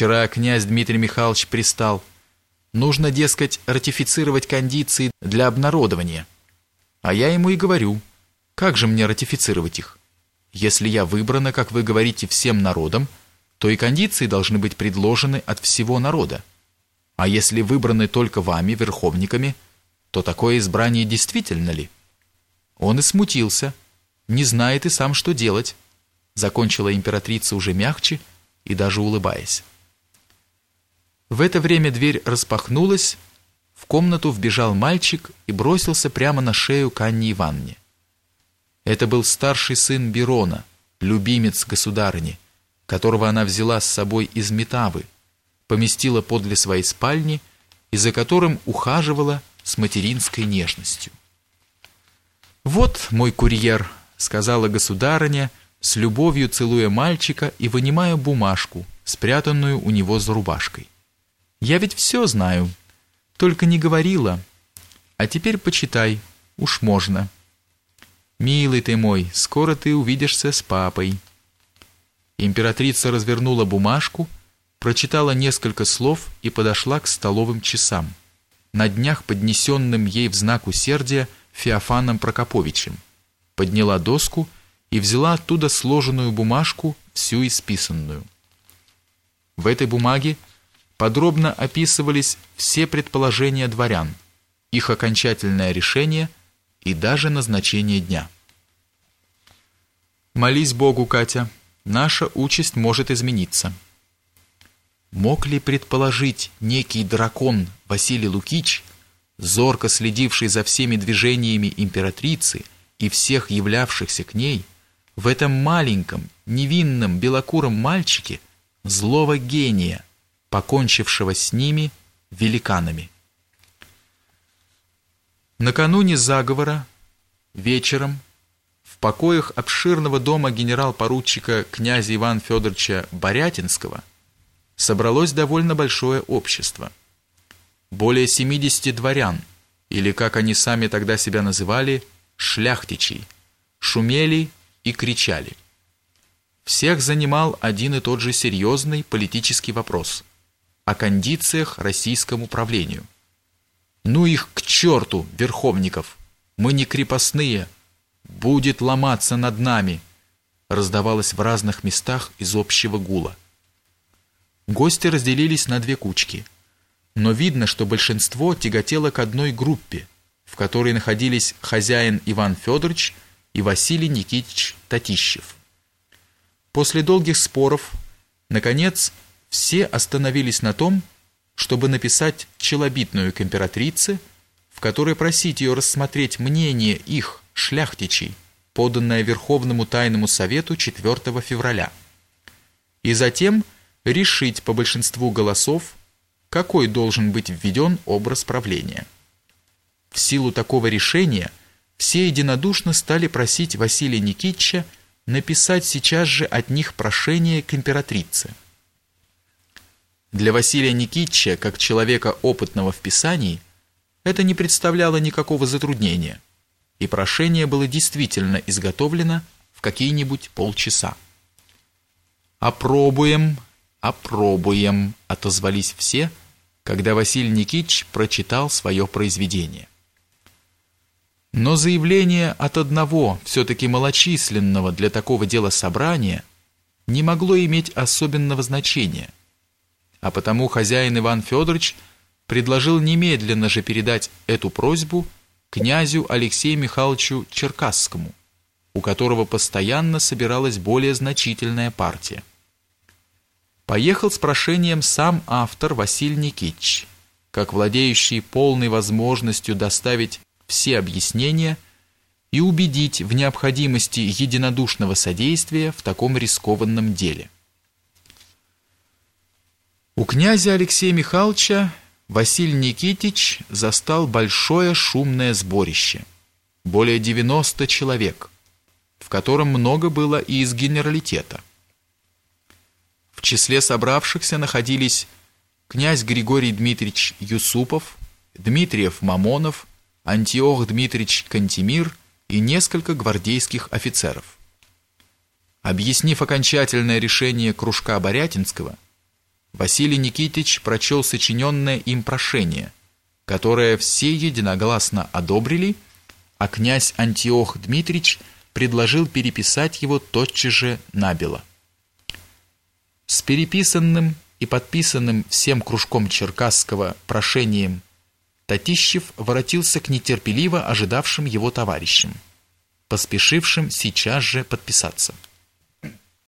Вчера князь Дмитрий Михайлович пристал. Нужно, дескать, ратифицировать кондиции для обнародования. А я ему и говорю, как же мне ратифицировать их? Если я выбрана, как вы говорите, всем народом, то и кондиции должны быть предложены от всего народа. А если выбраны только вами, верховниками, то такое избрание действительно ли? Он и смутился, не знает и сам, что делать, закончила императрица уже мягче и даже улыбаясь. В это время дверь распахнулась, в комнату вбежал мальчик и бросился прямо на шею к Анне Ивановне. Это был старший сын Берона, любимец государыни, которого она взяла с собой из Метавы, поместила подле своей спальни и за которым ухаживала с материнской нежностью. «Вот мой курьер», — сказала государыня, с любовью целуя мальчика и вынимая бумажку, спрятанную у него за рубашкой. Я ведь все знаю, только не говорила. А теперь почитай, уж можно. Милый ты мой, скоро ты увидишься с папой. Императрица развернула бумажку, прочитала несколько слов и подошла к столовым часам, на днях поднесенным ей в знак усердия Феофаном Прокоповичем, подняла доску и взяла оттуда сложенную бумажку, всю исписанную. В этой бумаге подробно описывались все предположения дворян, их окончательное решение и даже назначение дня. Молись Богу, Катя, наша участь может измениться. Мог ли предположить некий дракон Василий Лукич, зорко следивший за всеми движениями императрицы и всех являвшихся к ней, в этом маленьком, невинном белокуром мальчике злого гения – покончившего с ними великанами. Накануне заговора, вечером, в покоях обширного дома генерал-поручика князя Ивана Федоровича Борятинского собралось довольно большое общество. Более 70 дворян, или, как они сами тогда себя называли, шляхтичей, шумели и кричали. Всех занимал один и тот же серьезный политический вопрос – о кондициях российскому правлению. Ну их к черту, верховников! Мы не крепостные! Будет ломаться над нами! Раздавалось в разных местах из общего гула. Гости разделились на две кучки. Но видно, что большинство тяготело к одной группе, в которой находились хозяин Иван Федорович и Василий Никитич Татищев. После долгих споров, наконец, все остановились на том, чтобы написать челобитную к императрице, в которой просить ее рассмотреть мнение их, шляхтичей, поданное Верховному Тайному Совету 4 февраля, и затем решить по большинству голосов, какой должен быть введен образ правления. В силу такого решения все единодушно стали просить Василия Никитича написать сейчас же от них прошение к императрице. Для Василия Никитича, как человека опытного в писании, это не представляло никакого затруднения, и прошение было действительно изготовлено в какие-нибудь полчаса. «Опробуем, опробуем», — отозвались все, когда Василий Никитич прочитал свое произведение. Но заявление от одного, все-таки малочисленного для такого дела собрания, не могло иметь особенного значения — а потому хозяин Иван Федорович предложил немедленно же передать эту просьбу князю Алексею Михайловичу Черкасскому, у которого постоянно собиралась более значительная партия. Поехал с прошением сам автор Василий Никитич, как владеющий полной возможностью доставить все объяснения и убедить в необходимости единодушного содействия в таком рискованном деле. У князя Алексея Михайловича Василий Никитич застал большое шумное сборище, более 90 человек, в котором много было и из генералитета. В числе собравшихся находились князь Григорий Дмитриевич Юсупов, Дмитриев Мамонов, Антиох Дмитриевич Кантемир и несколько гвардейских офицеров. Объяснив окончательное решение кружка Борятинского, Василий Никитич прочел сочиненное им прошение, которое все единогласно одобрили, а князь Антиох Дмитрич предложил переписать его тотчас же набело. С переписанным и подписанным всем кружком Черкасского прошением Татищев воротился к нетерпеливо ожидавшим его товарищам, поспешившим сейчас же подписаться.